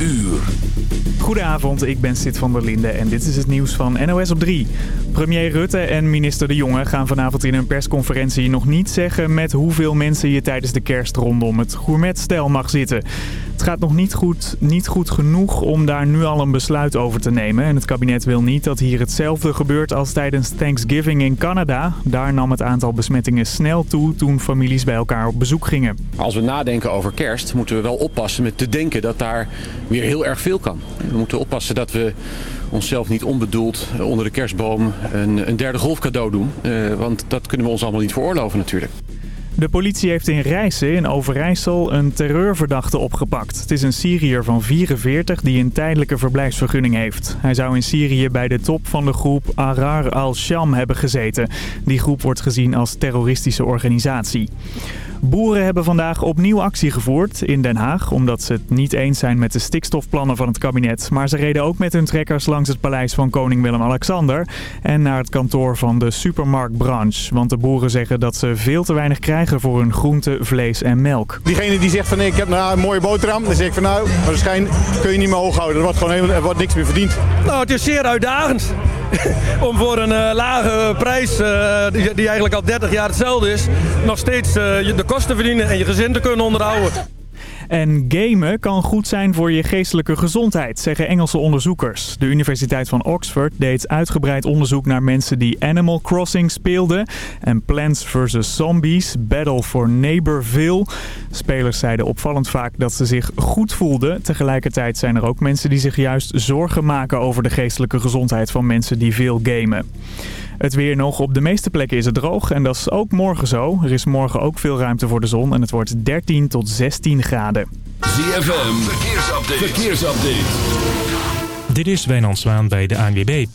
uur. Goedenavond, ik ben Sid van der Linde en dit is het nieuws van NOS op 3. Premier Rutte en minister De Jonge gaan vanavond in een persconferentie nog niet zeggen met hoeveel mensen je tijdens de kerst rondom het gourmetstel mag zitten. Het gaat nog niet goed, niet goed genoeg om daar nu al een besluit over te nemen. En het kabinet wil niet dat hier hetzelfde gebeurt als tijdens Thanksgiving in Canada. Daar nam het aantal besmettingen snel toe toen families bij elkaar op bezoek gingen. Als we nadenken over kerst moeten we wel oppassen met te denken dat daar weer heel erg veel kan. Moeten oppassen dat we onszelf niet onbedoeld onder de kerstboom een, een derde golf cadeau doen. Uh, want dat kunnen we ons allemaal niet veroorloven natuurlijk. De politie heeft in Rijssen in Overijssel een terreurverdachte opgepakt. Het is een Syriër van 44 die een tijdelijke verblijfsvergunning heeft. Hij zou in Syrië bij de top van de groep Arar al-Sham hebben gezeten. Die groep wordt gezien als terroristische organisatie. Boeren hebben vandaag opnieuw actie gevoerd in Den Haag... omdat ze het niet eens zijn met de stikstofplannen van het kabinet. Maar ze reden ook met hun trekkers langs het paleis van koning Willem-Alexander... en naar het kantoor van de supermarktbranche. Want de boeren zeggen dat ze veel te weinig krijgen voor hun groente, vlees en melk. Diegene die zegt van ik heb nou een mooie boterham, dan zeg ik van nou, waarschijnlijk kun je niet meer hoog houden. Er wordt gewoon helemaal, er wordt niks meer verdiend. Nou, het is zeer uitdagend. om voor een uh, lage prijs, uh, die, die, eigenlijk al 30 jaar hetzelfde is, nog steeds uh, de kosten verdienen en je gezin te kunnen onderhouden. En gamen kan goed zijn voor je geestelijke gezondheid, zeggen Engelse onderzoekers. De Universiteit van Oxford deed uitgebreid onderzoek naar mensen die Animal Crossing speelden. En Plants vs. Zombies, Battle for Neighborville. Spelers zeiden opvallend vaak dat ze zich goed voelden. Tegelijkertijd zijn er ook mensen die zich juist zorgen maken over de geestelijke gezondheid van mensen die veel gamen. Het weer nog. Op de meeste plekken is het droog en dat is ook morgen zo. Er is morgen ook veel ruimte voor de zon en het wordt 13 tot 16 graden. ZFM, verkeersupdate. verkeersupdate. Dit is Wijnand Zwaan bij de ANWB.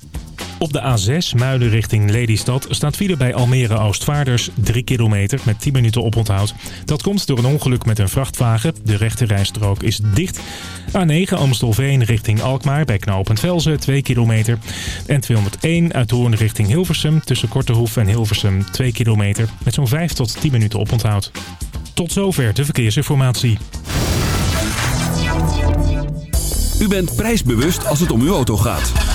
Op de A6 Muiden richting Lelystad staat file bij Almere Oostvaarders 3 kilometer met 10 minuten oponthoud. Dat komt door een ongeluk met een vrachtwagen. De rechte rijstrook is dicht. A9 Amstelveen richting Alkmaar bij knooppunt Velzen 2 kilometer. En 201 uit Hoorn richting Hilversum tussen Kortehoef en Hilversum 2 kilometer met zo'n 5 tot 10 minuten oponthoud. Tot zover de verkeersinformatie. U bent prijsbewust als het om uw auto gaat.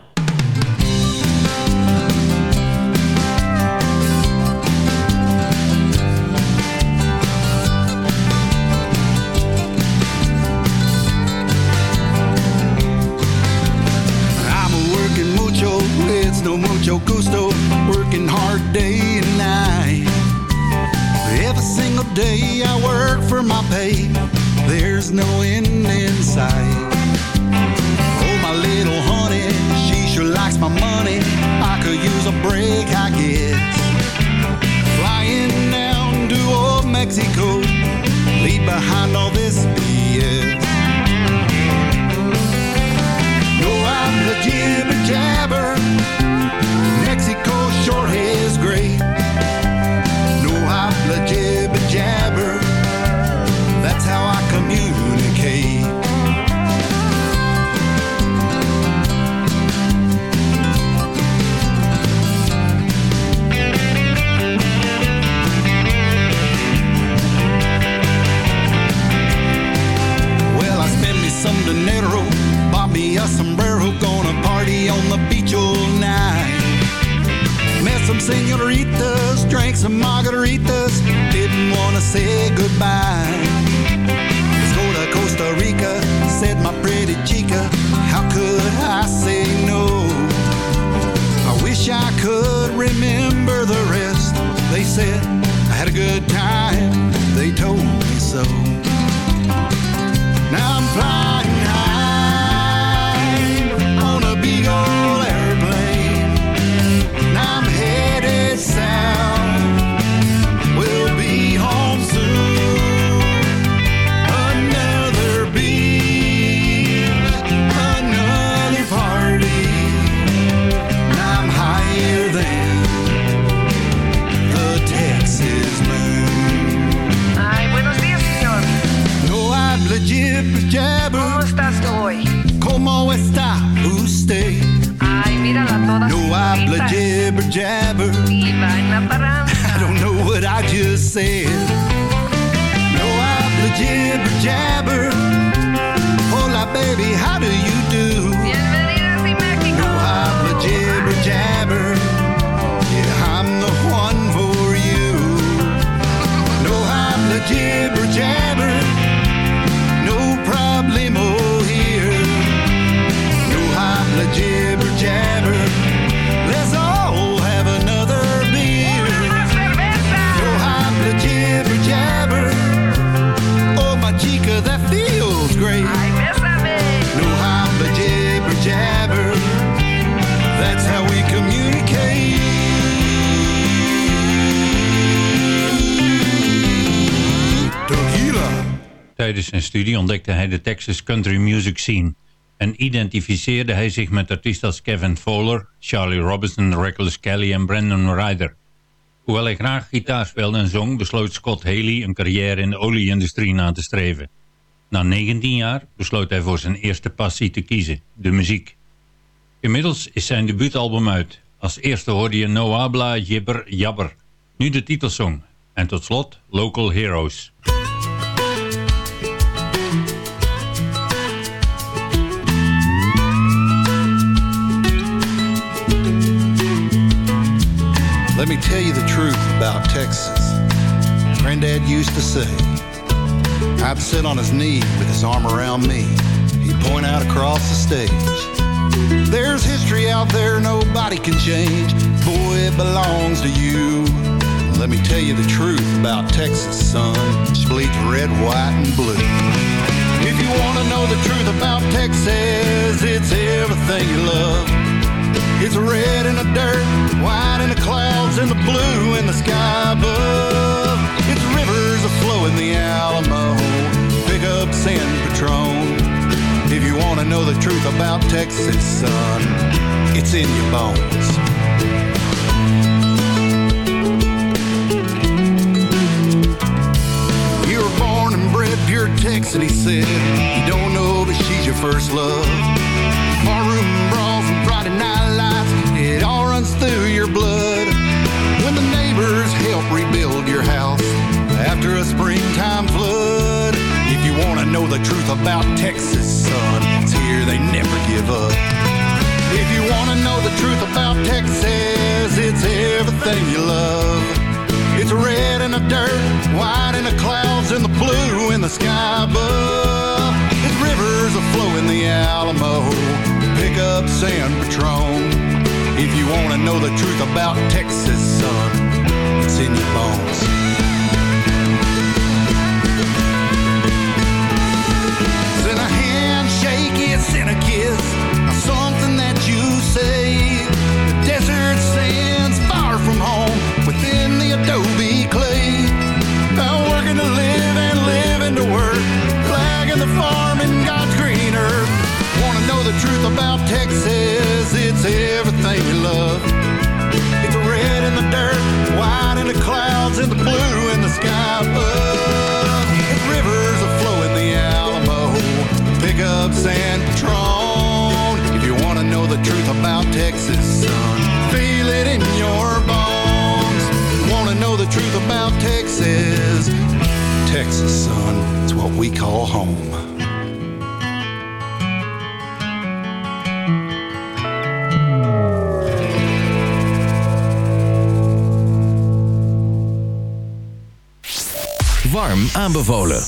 day I work for my pay, there's no end in sight. Oh, my little honey, she sure likes my money. I could use a break, I guess. Flying down to old Mexico, leave behind all this BS. No, I'm the jibber jabber. Mexico sure a sombrero, gonna party on the beach all night. Met some senoritas, drank some margaritas, didn't wanna say goodbye. Let's go to Costa Rica, said my pretty chica, how could I say no? I wish I could remember the rest. They said, I had a good time, they told me so. Now I'm flying ¿Cómo está usted? Ay, mírala toda No habla jibber jabber. Viva en la parranda. I don't know what I just said. Tijdens zijn studie ontdekte hij de Texas country music scene en identificeerde hij zich met artiesten als Kevin Fowler, Charlie Robinson, Reckless Kelly en Brandon Ryder. Hoewel hij graag gitaar speelde en zong, besloot Scott Haley een carrière in de olieindustrie na te streven. Na 19 jaar besloot hij voor zijn eerste passie te kiezen, de muziek. Inmiddels is zijn debuutalbum uit. Als eerste hoorde je No Habla Jibber Jabber, nu de titelsong. En tot slot Local Heroes. Let me tell you the truth about Texas. Granddad used to say, I'd sit on his knee with his arm around me. He'd point out across the stage. There's history out there nobody can change. Boy, it belongs to you. Let me tell you the truth about Texas, son. She bleeds red, white, and blue. If you want to know the truth about Texas, it's everything you love. It's red in the dirt, white in the clouds, and the blue in the sky above. It's rivers aflow in the Alamo, pickups and Patron. If you want to know the truth about Texas, son, it's in your bones. You were born and bred pure Texan, he said. You don't know, but she's your first love. Barroom brawls and Friday night lights, it all runs through your blood. When the neighbors help rebuild your house after a springtime flood. If you want to know the truth about Texas, son, it's here they never give up. If you want to know the truth about Texas, it's everything you love. It's red in the dirt, white in the clouds, and the blue in the sky above. It's rivers aflow in the Alamo, pickups and Patron. If you want to know the truth about Texas, son, it's in your bones. The truth about Texas? It's everything you love. It's red in the dirt, white in the clouds, and the blue in the sky above. It's rivers aflow in the Alamo, pickups and Patron. If you wanna know the truth about Texas, son, feel it in your bones. Wanna know the truth about Texas? Texas, son, it's what we call home. Aanbevolen.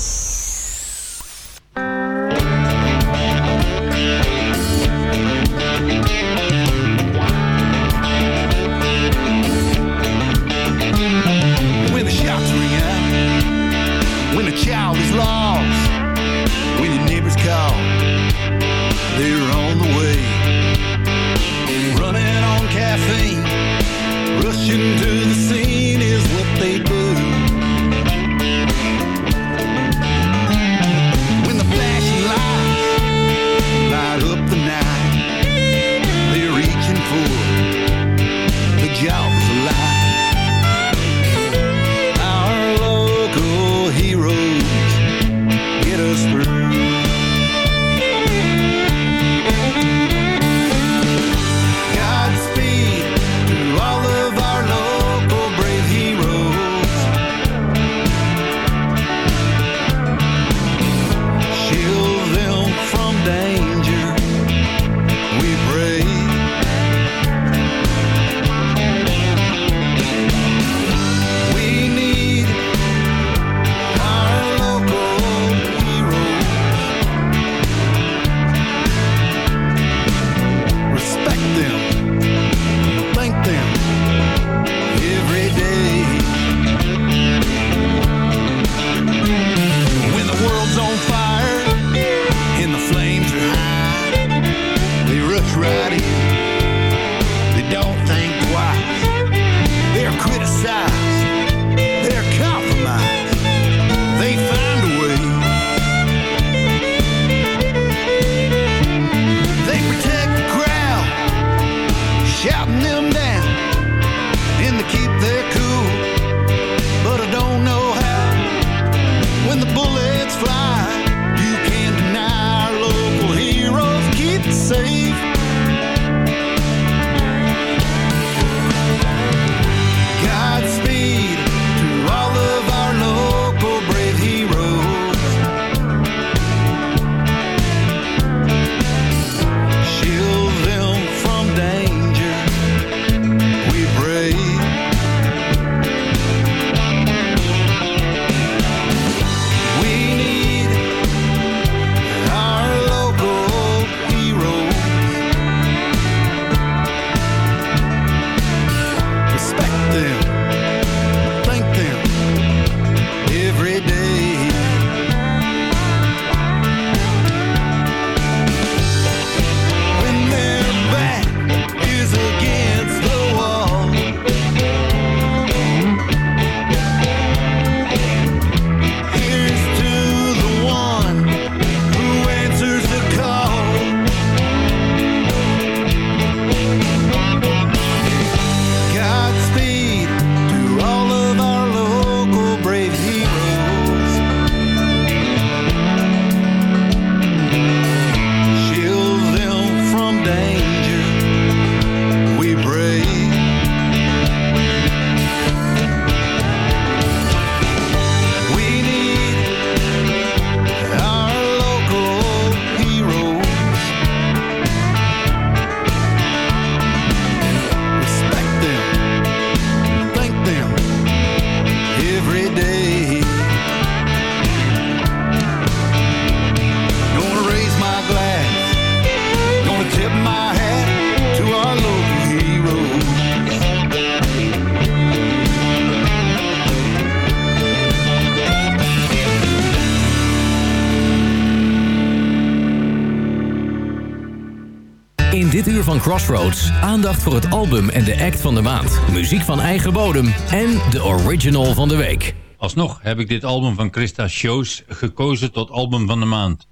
Crossroads. Aandacht voor het album en de act van de maand. Muziek van eigen bodem en de original van de week. Alsnog heb ik dit album van Christa Shows gekozen tot album van de maand.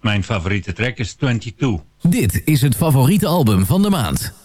Mijn favoriete track is 22. Dit is het favoriete album van de maand.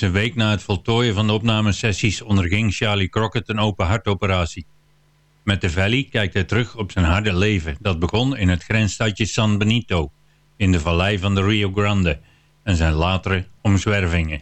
een week na het voltooien van de opnamesessies onderging Charlie Crockett een open hartoperatie. Met de Valley kijkt hij terug op zijn harde leven. Dat begon in het grensstadje San Benito, in de vallei van de Rio Grande, en zijn latere omzwervingen.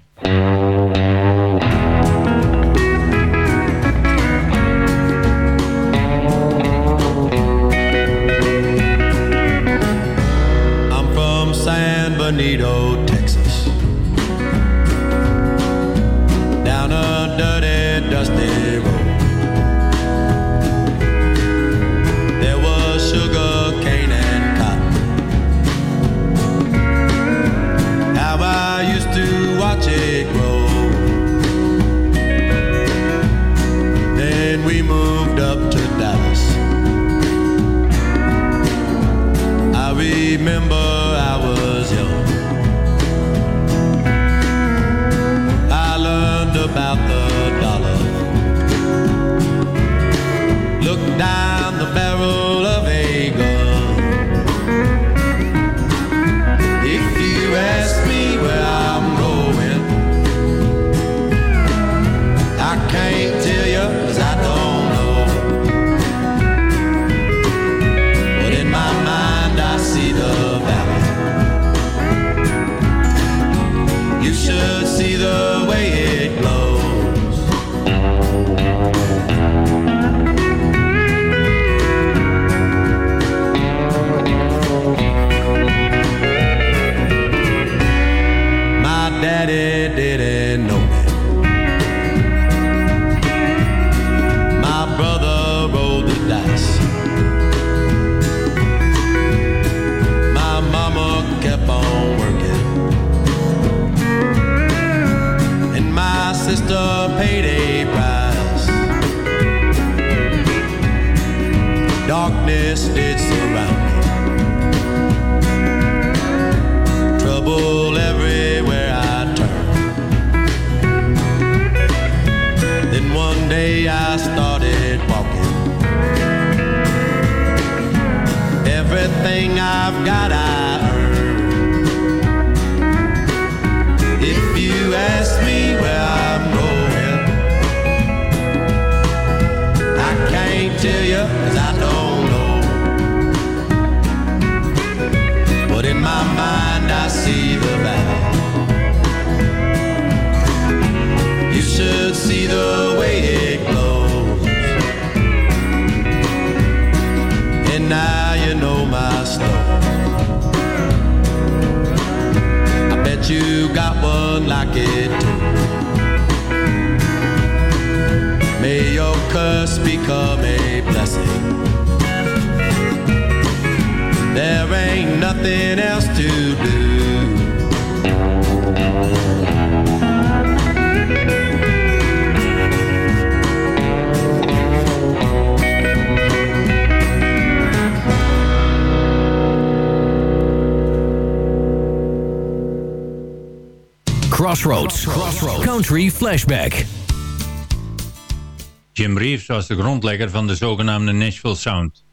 Crossroads. Crossroads. Country Flashback. Jim Reeves was de grondlegger van de zogenaamde Nashville Sound.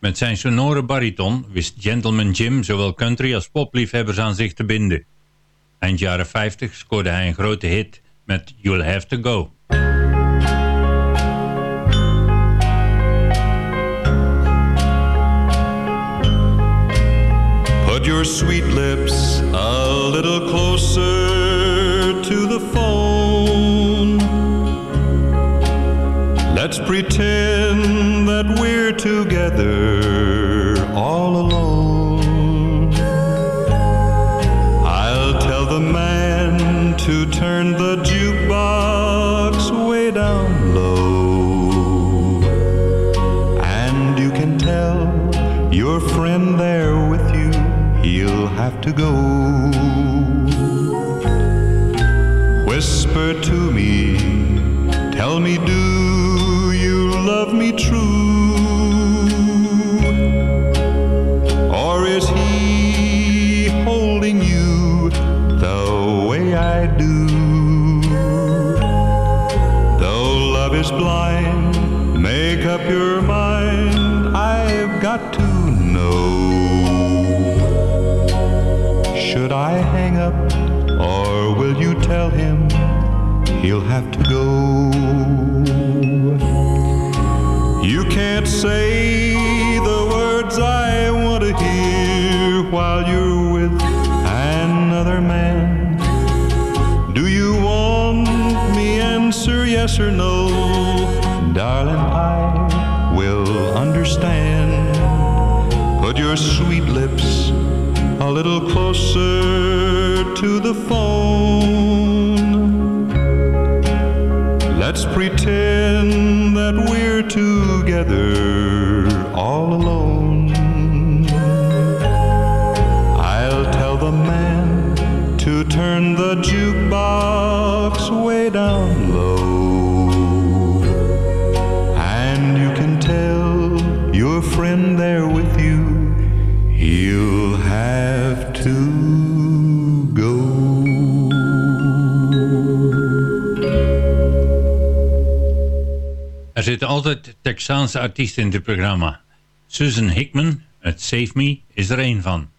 Met zijn sonore bariton wist Gentleman Jim zowel country als popliefhebbers aan zich te binden. Eind jaren 50 scoorde hij een grote hit met You'll Have To Go. Put your sweet lips a little closer pretend up your mind, I've got to know. Should I hang up, or will you tell him he'll have to go? You can't say the words I want to hear while you're with another man. Do you want me answer yes or no? Darling, understand. Put your sweet lips a little closer to the phone. Let's pretend that we're together all alone. Zitten altijd Texaanse artiesten in dit programma. Susan Hickman uit Save Me is er één van.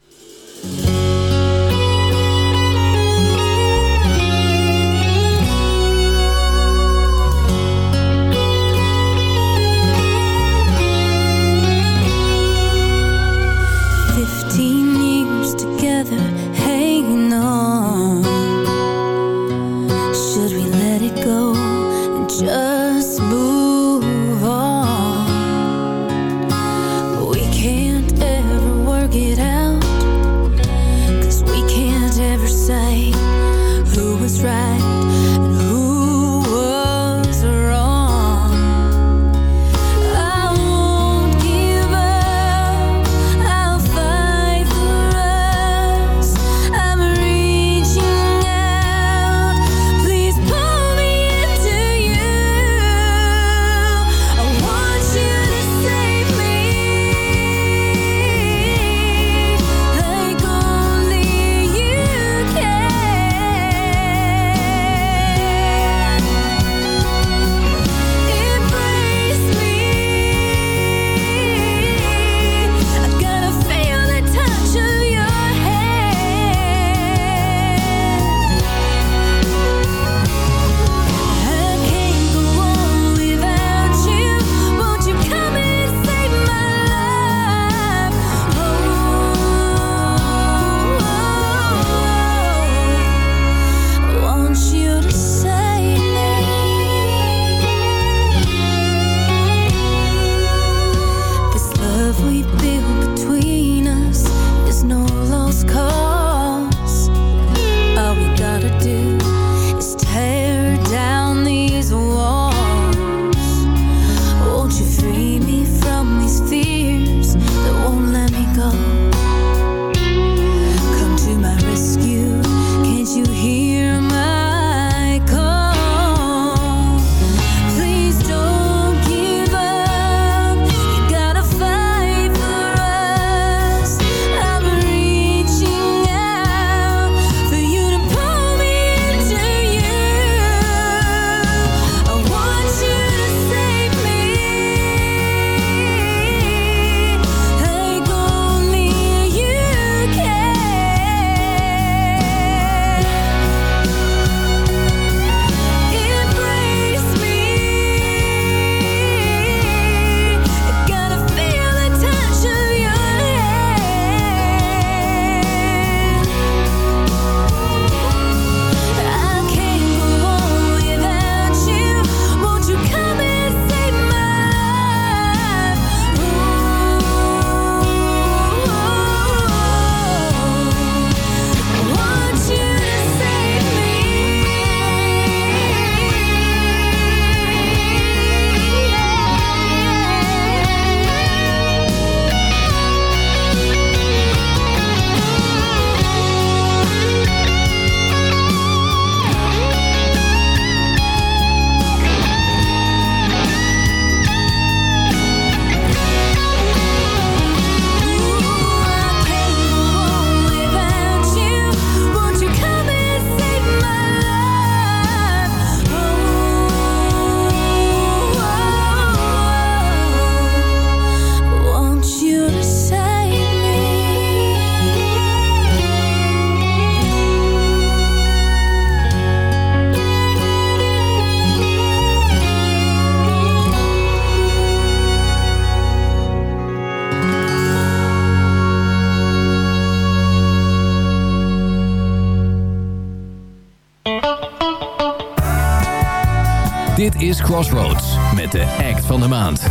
Van de maand.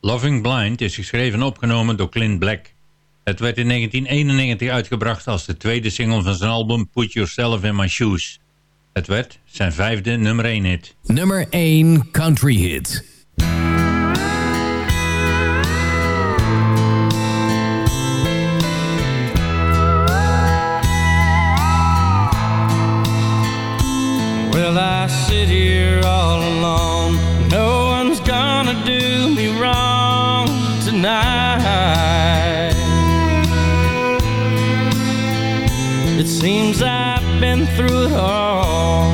Loving Blind is geschreven en opgenomen door Clint Black. Het werd in 1991 uitgebracht als de tweede single van zijn album Put Yourself in My Shoes. Het werd zijn vijfde nummer 1 hit. Nummer 1 country hit. Been through it all,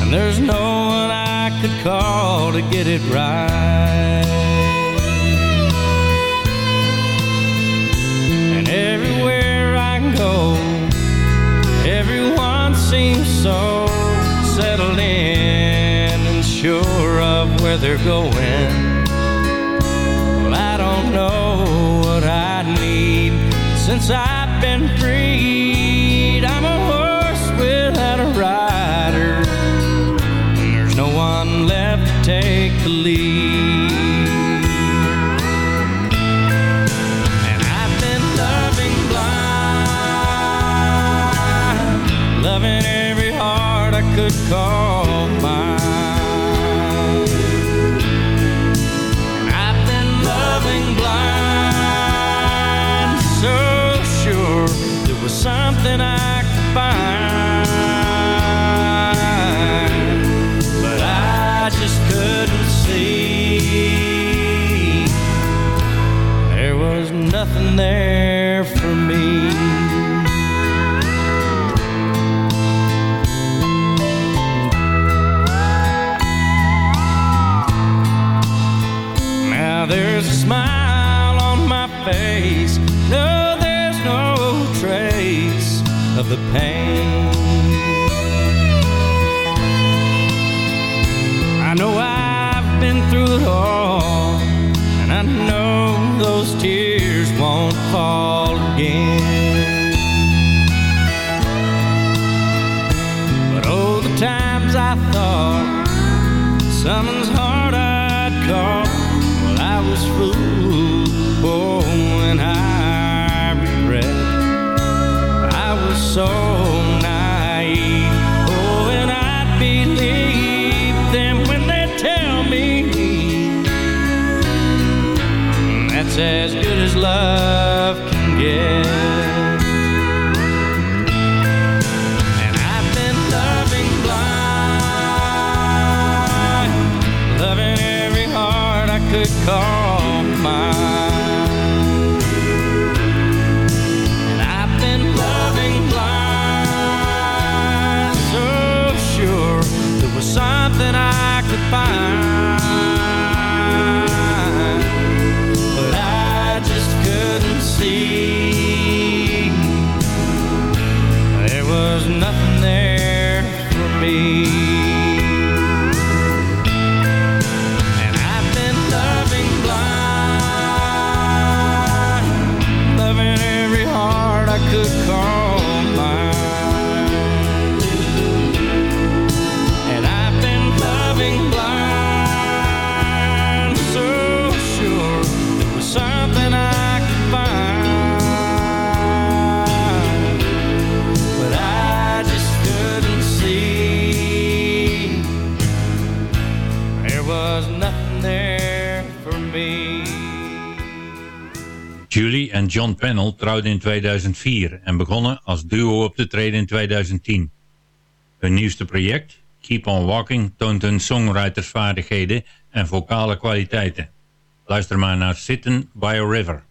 and there's no one I could call to get it right. And everywhere I go, everyone seems so settled in and sure of where they're going. Well, I don't know what I need since I've I've been loving blind, so sure there was something I could find, but I just couldn't see. There was nothing there the pain. I know I've been through it all, and I know those tears won't fall again. But oh, the times I thought someone's heart I'd caught, well, I was fooled. So naive. Oh, and I believe them when they tell me that's as good as love can get. And I've been loving blind, loving every heart I could call I John Pennell trouwden in 2004 en begonnen als duo op te treden in 2010. Hun nieuwste project, Keep on Walking, toont hun songwritersvaardigheden en vocale kwaliteiten. Luister maar naar Sitten by a River.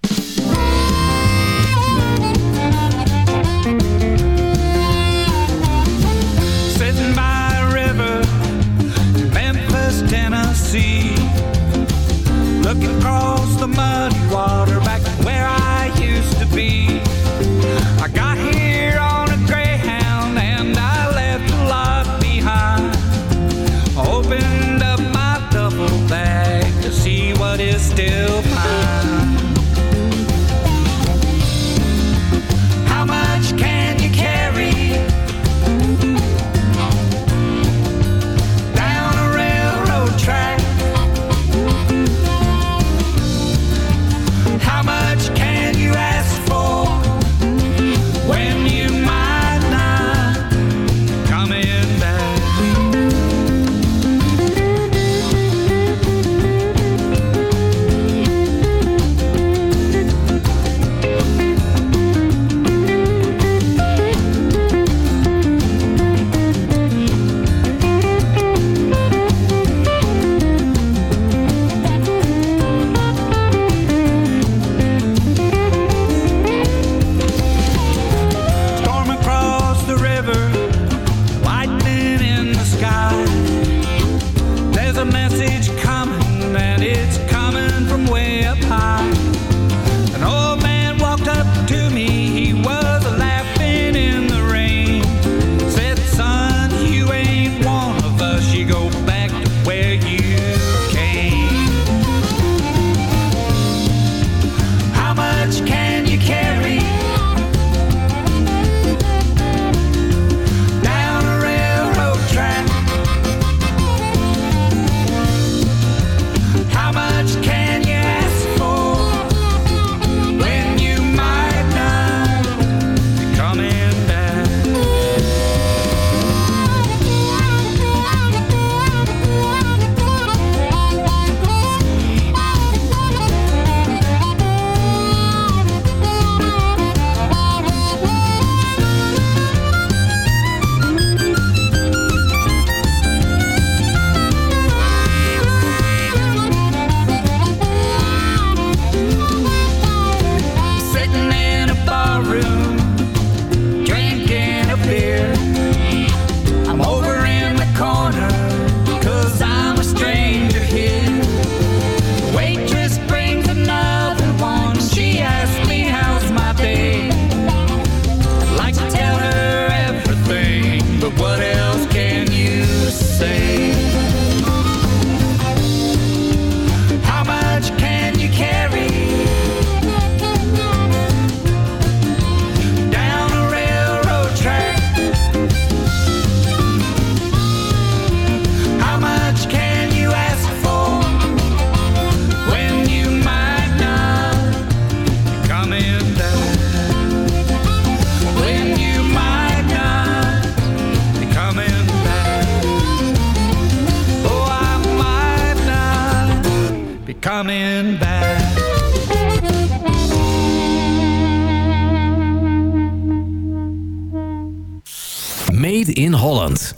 Made in Holland.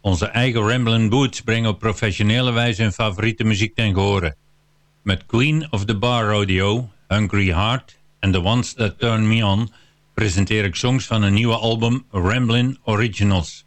Onze eigen Ramblin' Boots brengen op professionele wijze hun favoriete muziek ten gehore. Met Queen of the Bar Rodeo, Hungry Heart en The Ones That Turn Me On... presenteer ik songs van een nieuwe album Ramblin' Originals.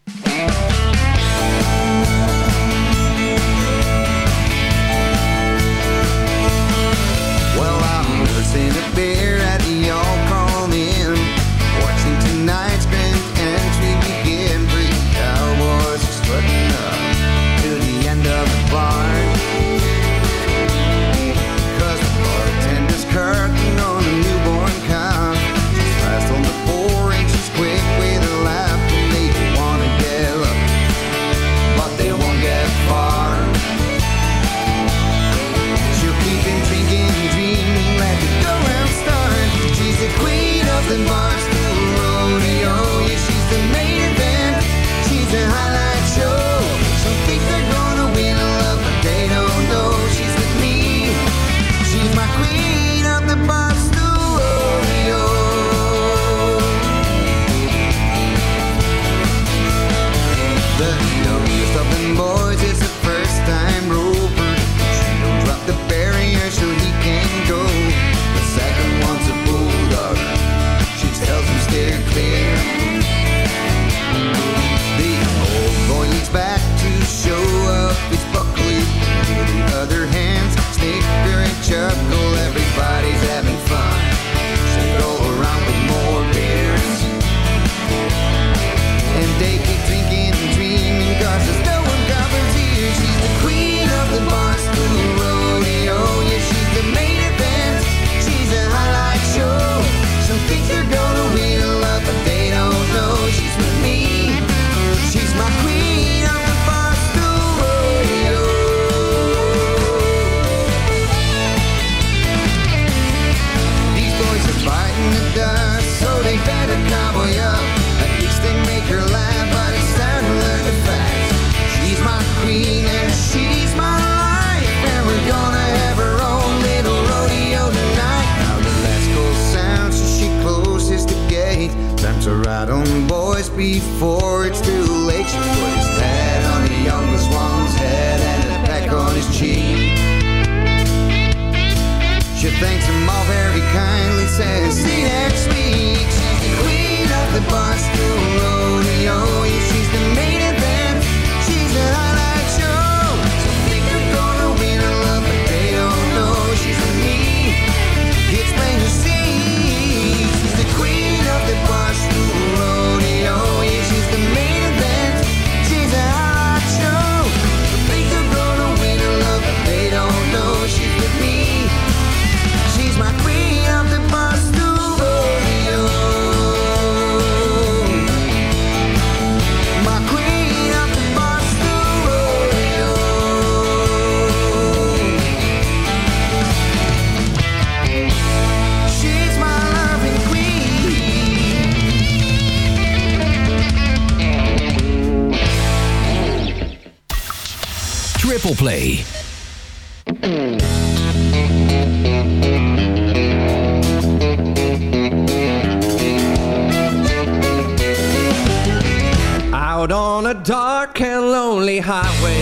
out on a dark and lonely highway.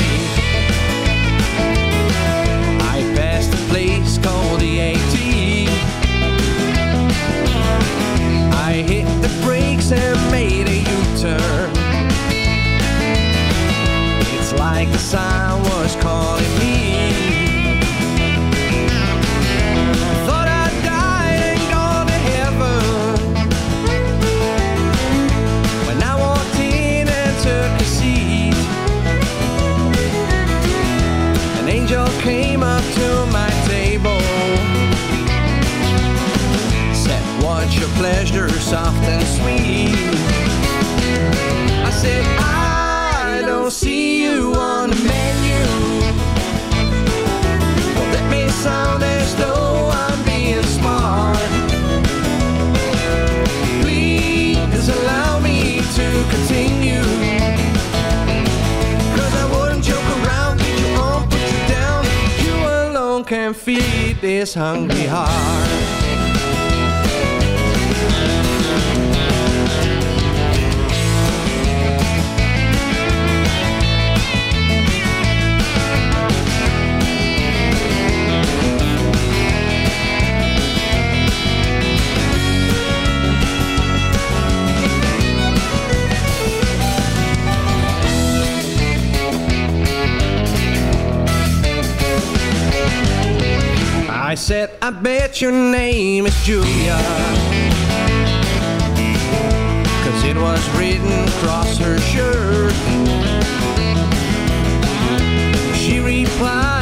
I passed a place called the ATE. I hit the brakes and made a U-turn. It's like the sign was calling me. pleasure soft and sweet. I said, I don't see you on the menu. Well, that may sound as though I'm being smart. Please allow me to continue. can feed this hungry heart. I said, I bet your name is Julia. Cause it was written across her shirt. She replied,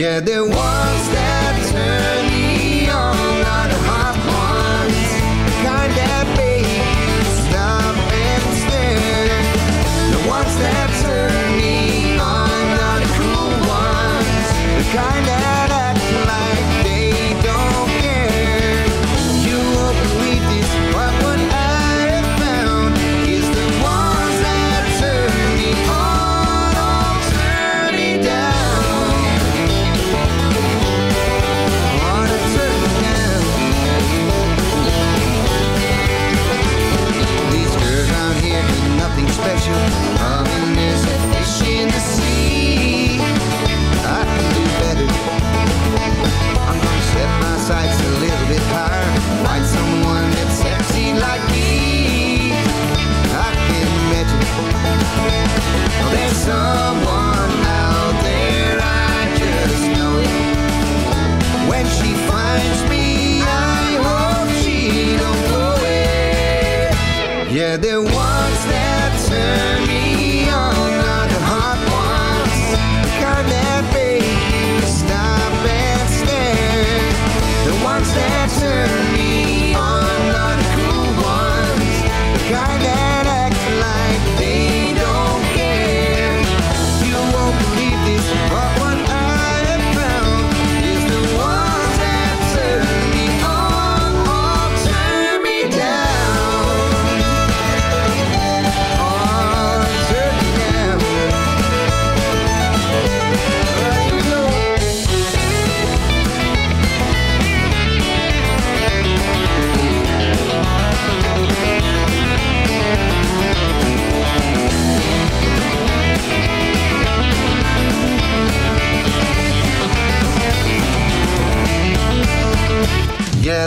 Yeah, the ones that turn me on, are the hot ones, the kind that make you stop and stare. The ones that turn me on, are the cool ones, the kind. finds me, I hope she don't go away. Yeah, the ones that turn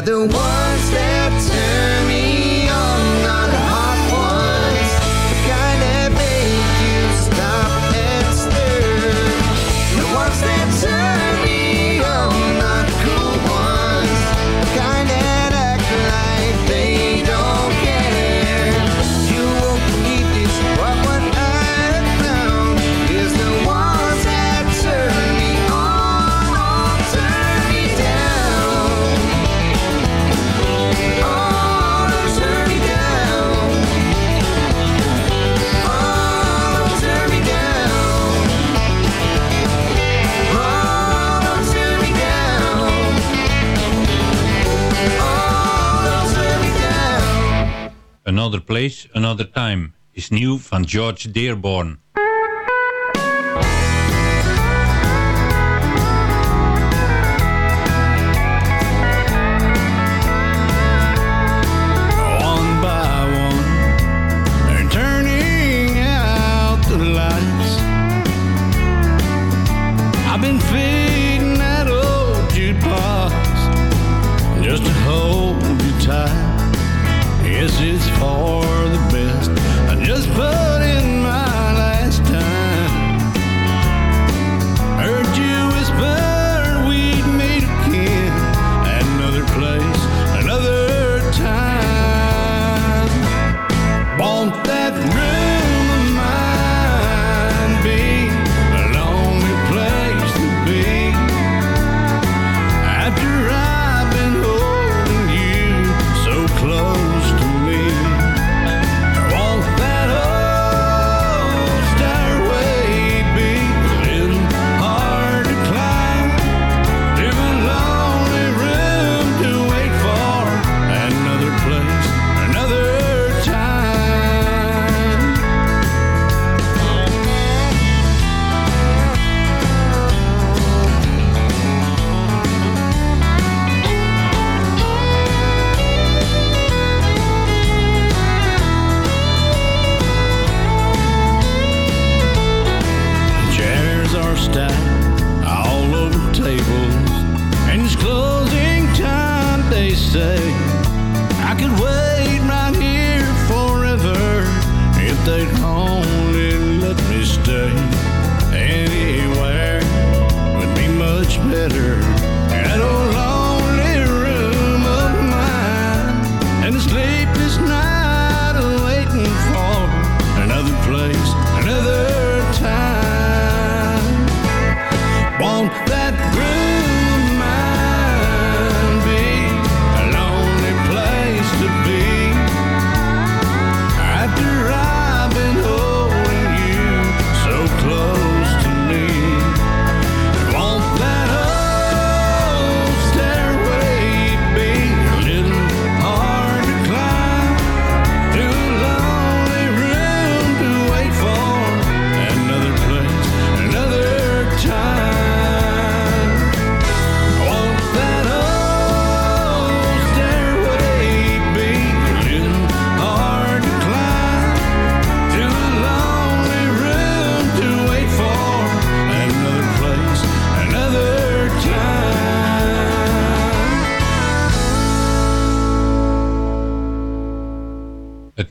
together. Time is nieuw van George Dearborn.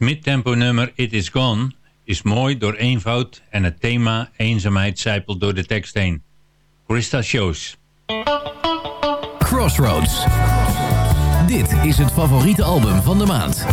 midtempo nummer It Is Gone is mooi door eenvoud en het thema eenzaamheid zijpelt door de tekst heen. Christa Shows. Crossroads. Dit is het favoriete album van de maand.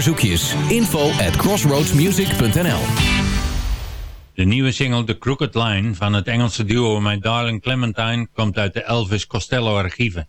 Verzoekjes. Info at crossroadsmusic.nl De nieuwe single The Crooked Line van het Engelse duo My Darling Clementine komt uit de Elvis Costello archieven.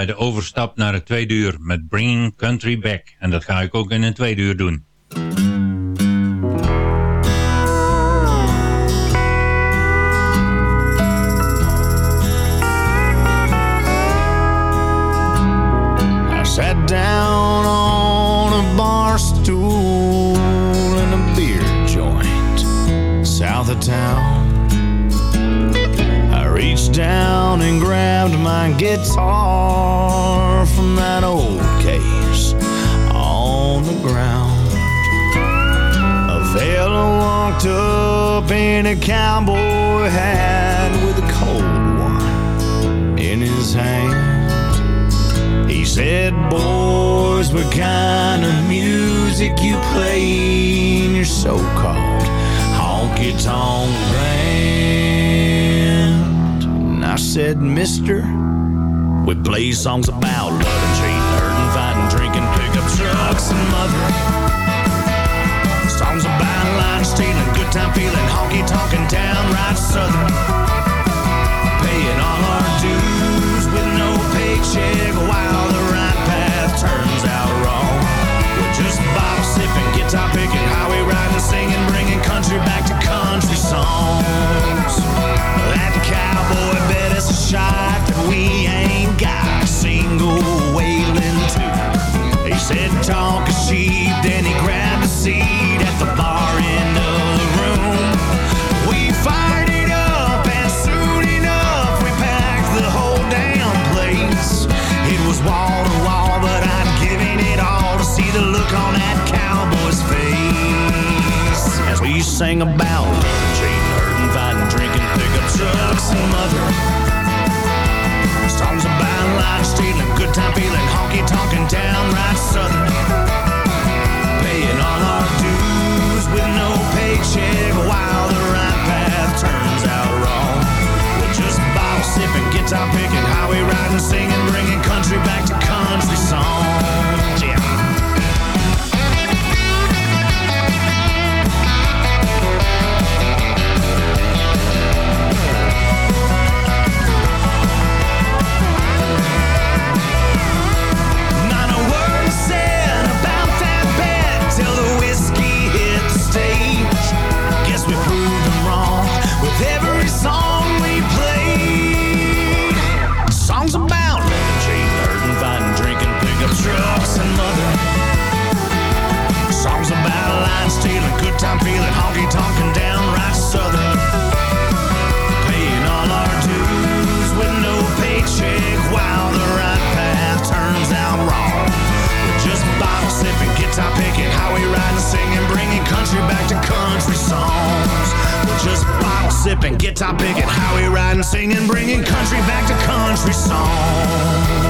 Bij de overstap naar het tweede uur met Bringing Country Back. En dat ga ik ook in een tweede uur doen. Cowboy hat with a cold one in his hand. He said, Boys, what kind of music you play in your so called honky tonk band? And I said, Mister, we play songs about loving, cheating, hurting, fighting, drinking, pickup trucks, and mothering. Songs about line stealing, good time feeling, honky tonkin' downright southern. Paying all our dues with no paycheck while the right path turns out wrong. We're just bottle sipping, guitar picking, highway riding, singing, bringing country back to country songs. That cowboy bet us a shot that we ain't got a single wailing to. He said, talk a sheep, then he grabbed a seat at the bar. These sing about cheating, hurting, fighting, drinking, pickup trucks and mother. Songs about lying, stealing, good time feeling, honky tonkin', downright southern. Paying all our dues with no paycheck while the right path turns out wrong. We're just bottle sipping, guitar picking, highway riding, singing, bringing country back to country songs. Sipping, guitar picking, how we riding, singing, bringing country back to country songs.